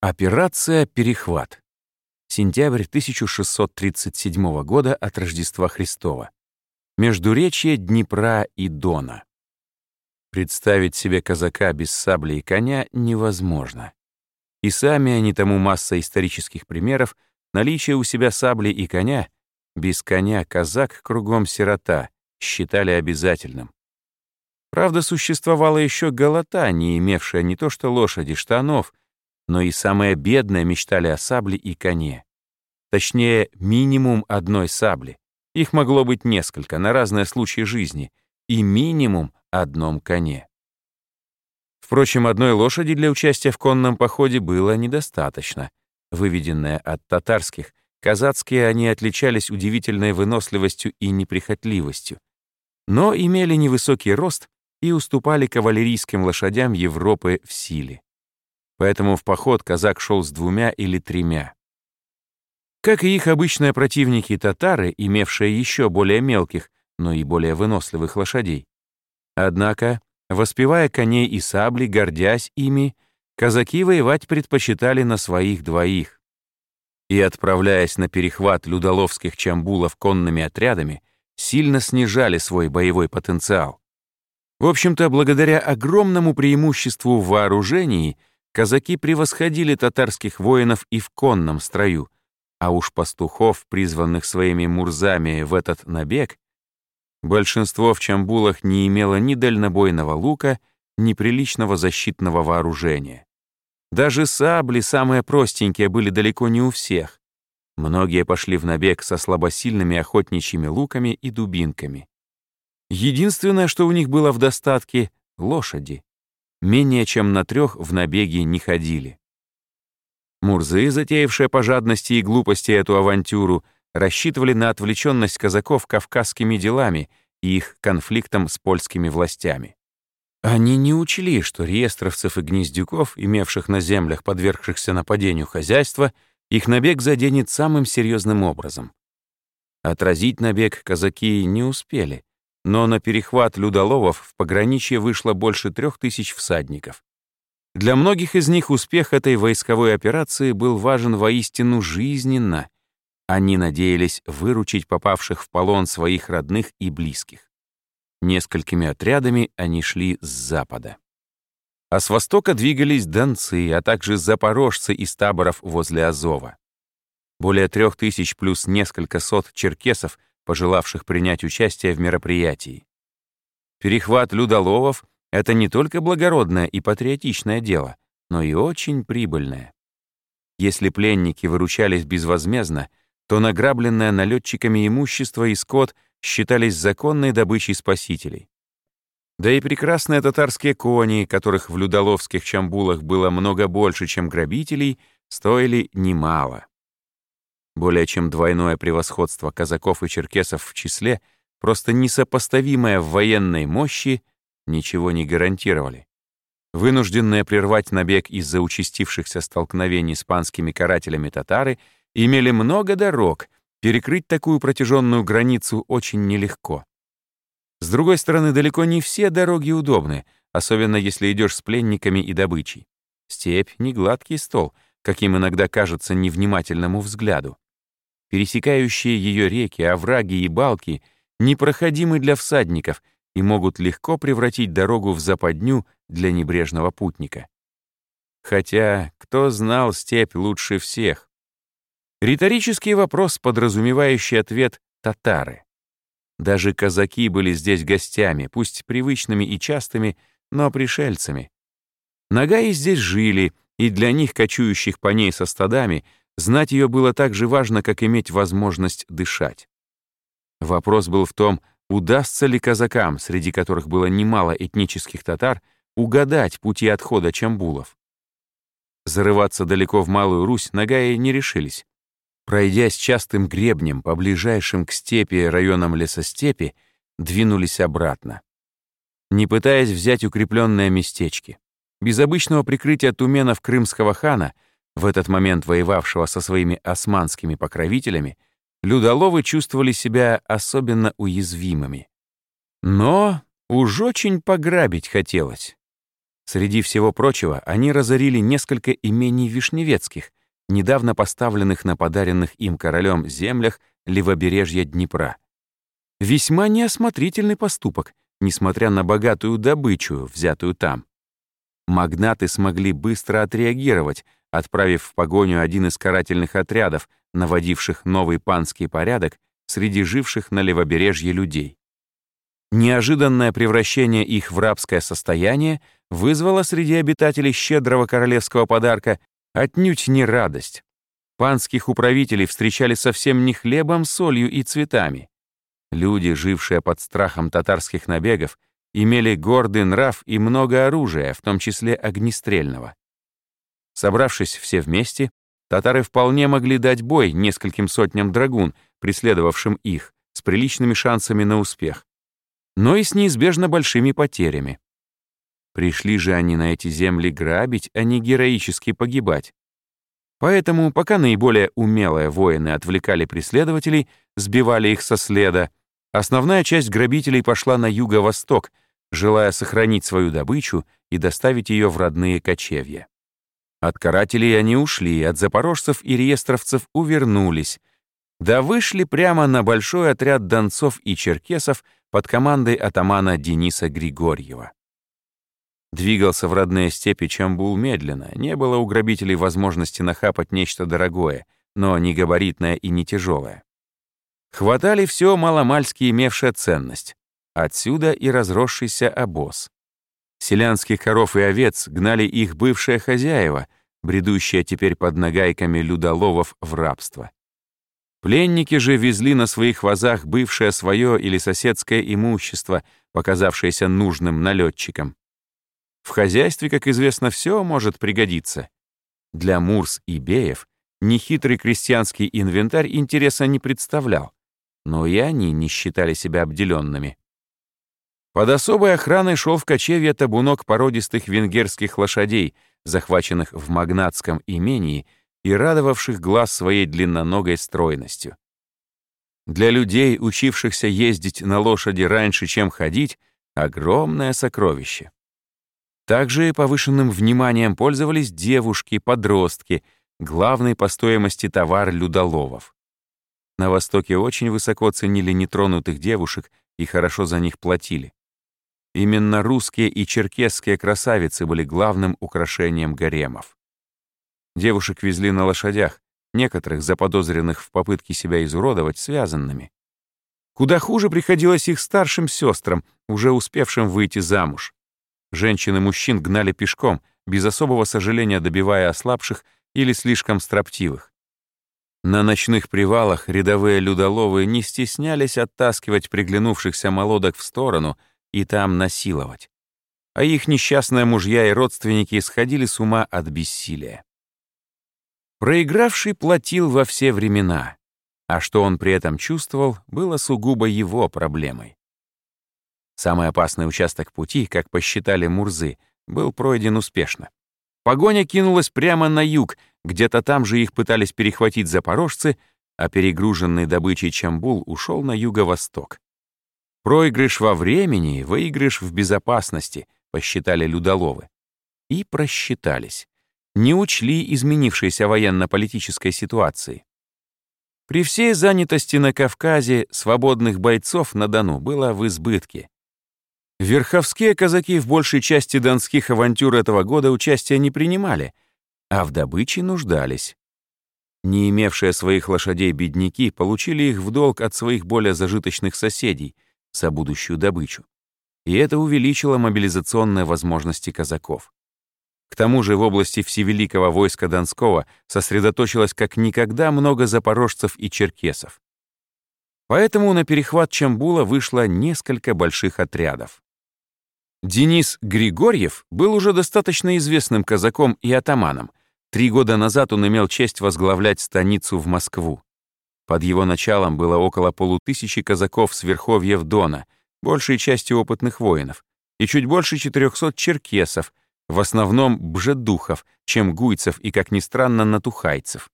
Операция «Перехват». Сентябрь 1637 года от Рождества Христова. Междуречье Днепра и Дона. Представить себе казака без сабли и коня невозможно. И сами они тому масса исторических примеров, наличие у себя сабли и коня, без коня казак кругом сирота, считали обязательным. Правда, существовала еще голота, не имевшая не то что лошади, штанов — но и самые бедные мечтали о сабле и коне. Точнее, минимум одной сабли. Их могло быть несколько на разные случаи жизни, и минимум одном коне. Впрочем, одной лошади для участия в конном походе было недостаточно. Выведенные от татарских, казацкие они отличались удивительной выносливостью и неприхотливостью, но имели невысокий рост и уступали кавалерийским лошадям Европы в силе поэтому в поход казак шел с двумя или тремя. Как и их обычные противники татары, имевшие еще более мелких, но и более выносливых лошадей. Однако, воспевая коней и сабли, гордясь ими, казаки воевать предпочитали на своих двоих. И, отправляясь на перехват людоловских чамбулов конными отрядами, сильно снижали свой боевой потенциал. В общем-то, благодаря огромному преимуществу в вооружении — казаки превосходили татарских воинов и в конном строю, а уж пастухов, призванных своими мурзами в этот набег, большинство в Чамбулах не имело ни дальнобойного лука, ни приличного защитного вооружения. Даже сабли, самые простенькие, были далеко не у всех. Многие пошли в набег со слабосильными охотничьими луками и дубинками. Единственное, что у них было в достатке — лошади менее чем на трех в набеге не ходили. Мурзы, затеявшие по жадности и глупости эту авантюру, рассчитывали на отвлеченность казаков кавказскими делами и их конфликтом с польскими властями. Они не учли, что реестровцев и гнездюков, имевших на землях, подвергшихся нападению хозяйства, их набег заденет самым серьезным образом. Отразить набег казаки не успели, но на перехват людоловов в пограничье вышло больше трех тысяч всадников. Для многих из них успех этой войсковой операции был важен воистину жизненно. Они надеялись выручить попавших в полон своих родных и близких. Несколькими отрядами они шли с запада. А с востока двигались донцы, а также запорожцы из таборов возле Азова. Более трех тысяч плюс несколько сот черкесов пожелавших принять участие в мероприятии. Перехват людоловов — это не только благородное и патриотичное дело, но и очень прибыльное. Если пленники выручались безвозмездно, то награбленное налетчиками имущество и скот считались законной добычей спасителей. Да и прекрасные татарские кони, которых в людоловских чамбулах было много больше, чем грабителей, стоили немало. Более чем двойное превосходство казаков и черкесов в числе, просто несопоставимое в военной мощи, ничего не гарантировали. Вынужденные прервать набег из-за участившихся столкновений с панскими карателями татары имели много дорог, перекрыть такую протяженную границу очень нелегко. С другой стороны, далеко не все дороги удобны, особенно если идешь с пленниками и добычей. Степь — не гладкий стол, каким иногда кажется невнимательному взгляду. Пересекающие ее реки, овраги и балки непроходимы для всадников и могут легко превратить дорогу в западню для небрежного путника. Хотя кто знал степь лучше всех? Риторический вопрос, подразумевающий ответ «татары». Даже казаки были здесь гостями, пусть привычными и частыми, но пришельцами. Нагаи здесь жили, и для них, кочующих по ней со стадами, Знать ее было так же важно, как иметь возможность дышать. Вопрос был в том, удастся ли казакам, среди которых было немало этнических татар, угадать пути отхода чамбулов. Зарываться далеко в Малую Русь Нагаи не решились. Пройдясь частым гребнем по ближайшим к степи районам лесостепи, двинулись обратно. Не пытаясь взять укрепленные местечки. Без обычного прикрытия туменов крымского хана — в этот момент воевавшего со своими османскими покровителями, людоловы чувствовали себя особенно уязвимыми. Но уж очень пограбить хотелось. Среди всего прочего, они разорили несколько имений вишневецких, недавно поставленных на подаренных им королем землях левобережья Днепра. Весьма неосмотрительный поступок, несмотря на богатую добычу, взятую там. Магнаты смогли быстро отреагировать, отправив в погоню один из карательных отрядов, наводивших новый панский порядок среди живших на левобережье людей. Неожиданное превращение их в рабское состояние вызвало среди обитателей щедрого королевского подарка отнюдь не радость. Панских управителей встречали совсем не хлебом, солью и цветами. Люди, жившие под страхом татарских набегов, имели гордый нрав и много оружия, в том числе огнестрельного. Собравшись все вместе, татары вполне могли дать бой нескольким сотням драгун, преследовавшим их, с приличными шансами на успех но и с неизбежно большими потерями. Пришли же они на эти земли грабить, а не героически погибать. Поэтому, пока наиболее умелые воины отвлекали преследователей, сбивали их со следа, основная часть грабителей пошла на юго-восток, желая сохранить свою добычу и доставить ее в родные кочевья. От карателей они ушли, от запорожцев и реестровцев увернулись, да вышли прямо на большой отряд донцов и черкесов, под командой атамана Дениса Григорьева. Двигался в родные степи Чамбул медленно, не было у грабителей возможности нахапать нечто дорогое, но не габаритное и не тяжелое. Хватали все маломальски имевшее ценность. Отсюда и разросшийся обоз. Селянских коров и овец гнали их бывшие хозяева, бредущие теперь под нагайками людоловов в рабство. Пленники же везли на своих вазах бывшее свое или соседское имущество, показавшееся нужным налетчикам. В хозяйстве, как известно, все может пригодиться. Для Мурс и Беев нехитрый крестьянский инвентарь интереса не представлял, но и они не считали себя обделенными. Под особой охраной шел в кочевье табунок породистых венгерских лошадей, захваченных в магнатском имении и радовавших глаз своей длинноногой стройностью. Для людей, учившихся ездить на лошади раньше, чем ходить, огромное сокровище. Также повышенным вниманием пользовались девушки, подростки, главный по стоимости товар людоловов. На Востоке очень высоко ценили нетронутых девушек и хорошо за них платили. Именно русские и черкесские красавицы были главным украшением гаремов. Девушек везли на лошадях, некоторых, заподозренных в попытке себя изуродовать, связанными. Куда хуже приходилось их старшим сестрам, уже успевшим выйти замуж. Женщин и мужчин гнали пешком, без особого сожаления добивая ослабших или слишком строптивых. На ночных привалах рядовые людоловы не стеснялись оттаскивать приглянувшихся молодок в сторону и там насиловать. А их несчастные мужья и родственники сходили с ума от бессилия. Проигравший платил во все времена, а что он при этом чувствовал, было сугубо его проблемой. Самый опасный участок пути, как посчитали Мурзы, был пройден успешно. Погоня кинулась прямо на юг, где-то там же их пытались перехватить запорожцы, а перегруженный добычей Чамбул ушел на юго-восток. Проигрыш во времени, выигрыш в безопасности, посчитали людоловы. И просчитались не учли изменившейся военно-политической ситуации. При всей занятости на Кавказе свободных бойцов на Дону было в избытке. Верховские казаки в большей части донских авантюр этого года участия не принимали, а в добыче нуждались. Не имевшие своих лошадей бедняки получили их в долг от своих более зажиточных соседей за будущую добычу. И это увеличило мобилизационные возможности казаков. К тому же в области всевеликого войска Донского сосредоточилось как никогда много запорожцев и черкесов. Поэтому на перехват Чамбула вышло несколько больших отрядов. Денис Григорьев был уже достаточно известным казаком и атаманом. Три года назад он имел честь возглавлять станицу в Москву. Под его началом было около полутысячи казаков с верховьев Дона, большей частью опытных воинов, и чуть больше 400 черкесов, в основном бжедухов, чем гуйцев и, как ни странно, натухайцев.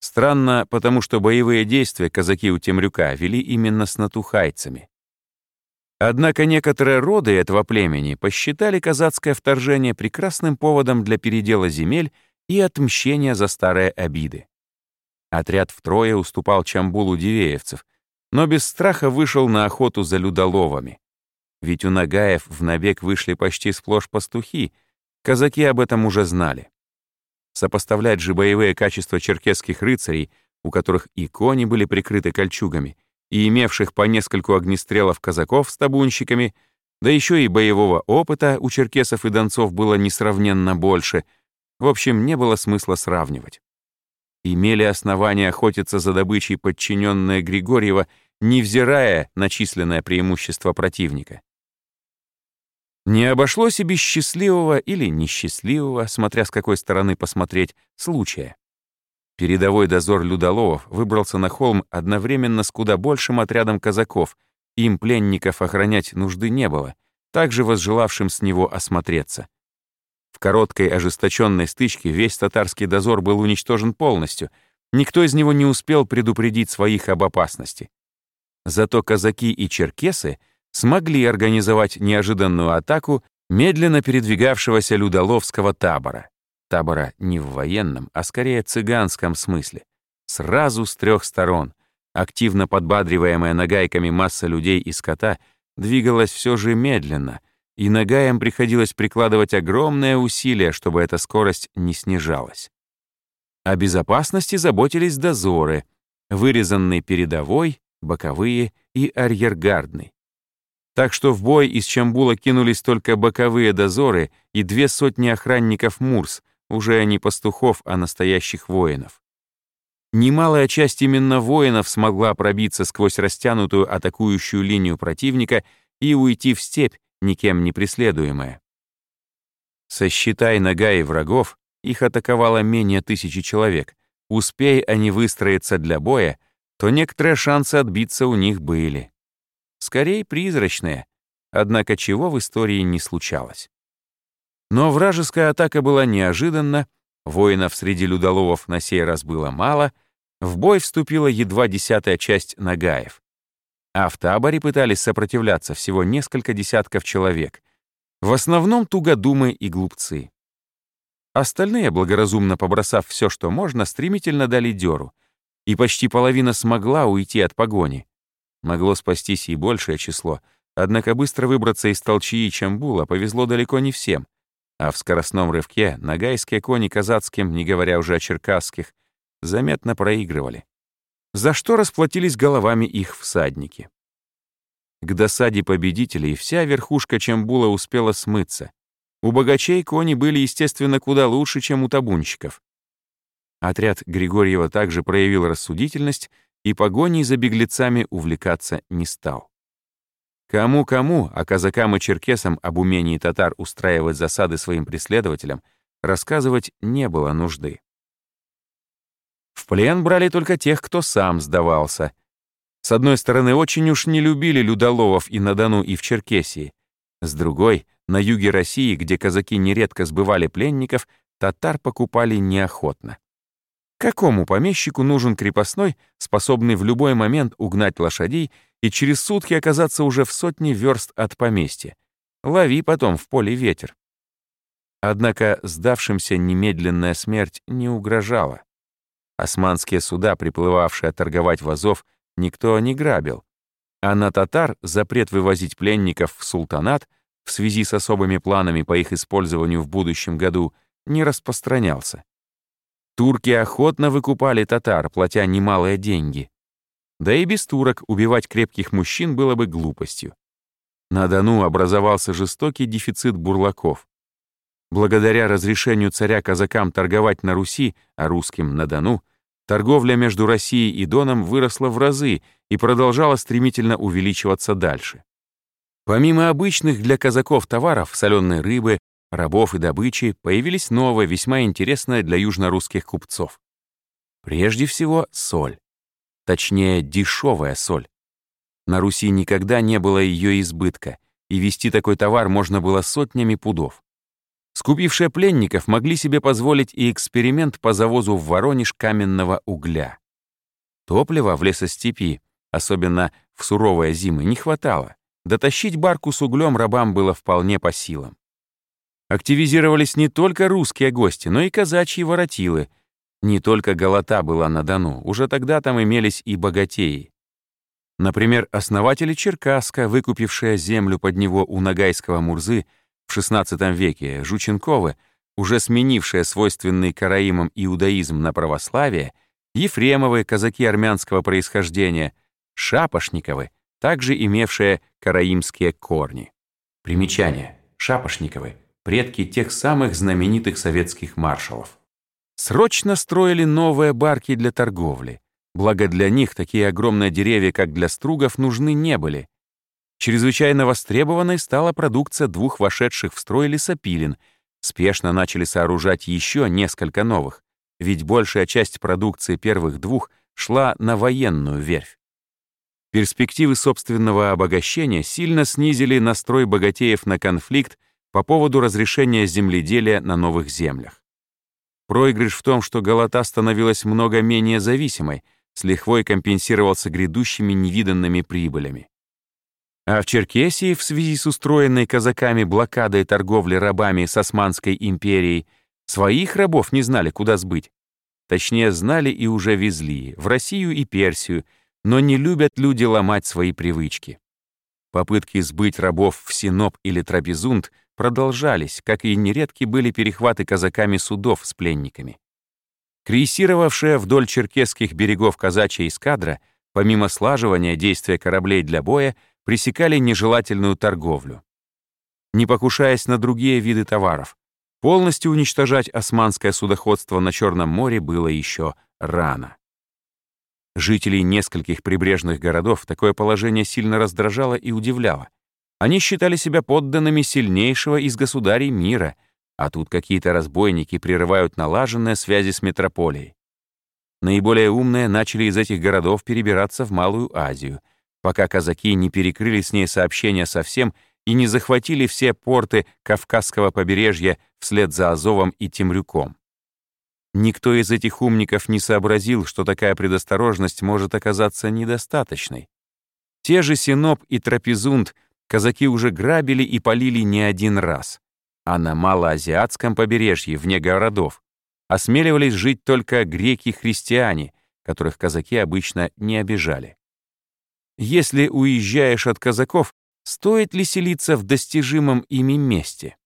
Странно, потому что боевые действия казаки у Темрюка вели именно с натухайцами. Однако некоторые роды этого племени посчитали казацкое вторжение прекрасным поводом для передела земель и отмщения за старые обиды. Отряд втрое уступал Чамбулу дивеевцев, но без страха вышел на охоту за людоловами. Ведь у Нагаев в набег вышли почти сплошь пастухи, казаки об этом уже знали. Сопоставлять же боевые качества черкесских рыцарей, у которых и кони были прикрыты кольчугами, и имевших по нескольку огнестрелов казаков с табунщиками, да еще и боевого опыта у черкесов и донцов было несравненно больше, в общем, не было смысла сравнивать. Имели основания охотиться за добычей подчиненная Григорьева, невзирая на численное преимущество противника. Не обошлось и без счастливого или несчастливого, смотря с какой стороны посмотреть, случая. Передовой дозор Людоловов выбрался на холм одновременно с куда большим отрядом казаков, им пленников охранять нужды не было, также возжелавшим с него осмотреться. В короткой ожесточенной стычке весь татарский дозор был уничтожен полностью, никто из него не успел предупредить своих об опасности. Зато казаки и черкесы смогли организовать неожиданную атаку медленно передвигавшегося людоловского табора. Табора не в военном, а скорее цыганском смысле. Сразу с трех сторон. Активно подбадриваемая нагайками масса людей и скота двигалась все же медленно, и нагаям приходилось прикладывать огромное усилие, чтобы эта скорость не снижалась. О безопасности заботились дозоры, вырезанный передовой, боковые и арьергардный. Так что в бой из Чамбула кинулись только боковые дозоры и две сотни охранников Мурс, уже не пастухов, а настоящих воинов. Немалая часть именно воинов смогла пробиться сквозь растянутую атакующую линию противника и уйти в степь, никем не преследуемая. Сосчитай и врагов, их атаковало менее тысячи человек. Успей они выстроиться для боя, то некоторые шансы отбиться у них были. Скорее призрачные, однако чего в истории не случалось. Но вражеская атака была неожиданна, воинов среди людоловов на сей раз было мало, в бой вступила едва десятая часть нагаев. А в таборе пытались сопротивляться всего несколько десятков человек, в основном тугодумы и глупцы. Остальные, благоразумно побросав все, что можно, стремительно дали дёру, и почти половина смогла уйти от погони. Могло спастись и большее число, однако быстро выбраться из толчии Чамбула повезло далеко не всем — а в скоростном рывке нагайские кони казацким, не говоря уже о черкасских, заметно проигрывали, за что расплатились головами их всадники. К досаде победителей вся верхушка Чембула успела смыться. У богачей кони были, естественно, куда лучше, чем у табунщиков. Отряд Григорьева также проявил рассудительность и погоней за беглецами увлекаться не стал. Кому-кому, а казакам и черкесам об умении татар устраивать засады своим преследователям рассказывать не было нужды. В плен брали только тех, кто сам сдавался. С одной стороны, очень уж не любили людоловов и на Дону, и в Черкесии. С другой, на юге России, где казаки нередко сбывали пленников, татар покупали неохотно. Какому помещику нужен крепостной, способный в любой момент угнать лошадей и через сутки оказаться уже в сотне верст от поместья? Лови потом в поле ветер. Однако сдавшимся немедленная смерть не угрожала. Османские суда, приплывавшие торговать в Азов, никто не грабил. А на татар запрет вывозить пленников в султанат в связи с особыми планами по их использованию в будущем году не распространялся. Турки охотно выкупали татар, платя немалые деньги. Да и без турок убивать крепких мужчин было бы глупостью. На Дону образовался жестокий дефицит бурлаков. Благодаря разрешению царя казакам торговать на Руси, а русским на Дону, торговля между Россией и Доном выросла в разы и продолжала стремительно увеличиваться дальше. Помимо обычных для казаков товаров, соленой рыбы, рабов и добычи, появились новые, весьма интересные для южнорусских купцов. Прежде всего, соль. Точнее, дешевая соль. На Руси никогда не было ее избытка, и вести такой товар можно было сотнями пудов. Скупившие пленников могли себе позволить и эксперимент по завозу в Воронеж каменного угля. Топлива в лесостепи, особенно в суровые зимы, не хватало, дотащить барку с углем рабам было вполне по силам. Активизировались не только русские гости, но и казачьи воротилы. Не только Галата была на Дону, уже тогда там имелись и богатеи. Например, основатели Черкасска, выкупившие землю под него у Ногайского Мурзы в XVI веке, Жученковы, уже сменившие свойственный караимам иудаизм на православие, Ефремовы, казаки армянского происхождения, Шапошниковы, также имевшие караимские корни. Примечание. Шапошниковы — предки тех самых знаменитых советских маршалов. Срочно строили новые барки для торговли. Благо для них такие огромные деревья, как для стругов, нужны не были. Чрезвычайно востребованной стала продукция двух вошедших в строй лесопилин. Спешно начали сооружать еще несколько новых, ведь большая часть продукции первых двух шла на военную верфь. Перспективы собственного обогащения сильно снизили настрой богатеев на конфликт по поводу разрешения земледелия на новых землях. Проигрыш в том, что Галата становилась много менее зависимой, с лихвой компенсировался грядущими невиданными прибылями. А в Черкесии в связи с устроенной казаками блокадой торговли рабами с Османской империей своих рабов не знали, куда сбыть. Точнее, знали и уже везли в Россию и Персию, но не любят люди ломать свои привычки. Попытки сбыть рабов в Синоп или Трапезунд продолжались, как и нередки были перехваты казаками судов с пленниками. Крейсировавшая вдоль черкесских берегов казачья эскадра, помимо слаживания действия кораблей для боя, пресекали нежелательную торговлю. Не покушаясь на другие виды товаров, полностью уничтожать османское судоходство на Черном море было еще рано. Жителей нескольких прибрежных городов такое положение сильно раздражало и удивляло. Они считали себя подданными сильнейшего из государей мира, а тут какие-то разбойники прерывают налаженные связи с метрополией. Наиболее умные начали из этих городов перебираться в Малую Азию, пока казаки не перекрыли с ней сообщения совсем и не захватили все порты Кавказского побережья вслед за Азовом и Темрюком. Никто из этих умников не сообразил, что такая предосторожность может оказаться недостаточной. Те же Синоп и Трапезунд казаки уже грабили и полили не один раз, а на малоазиатском побережье, вне городов, осмеливались жить только греки-христиане, которых казаки обычно не обижали. Если уезжаешь от казаков, стоит ли селиться в достижимом ими месте?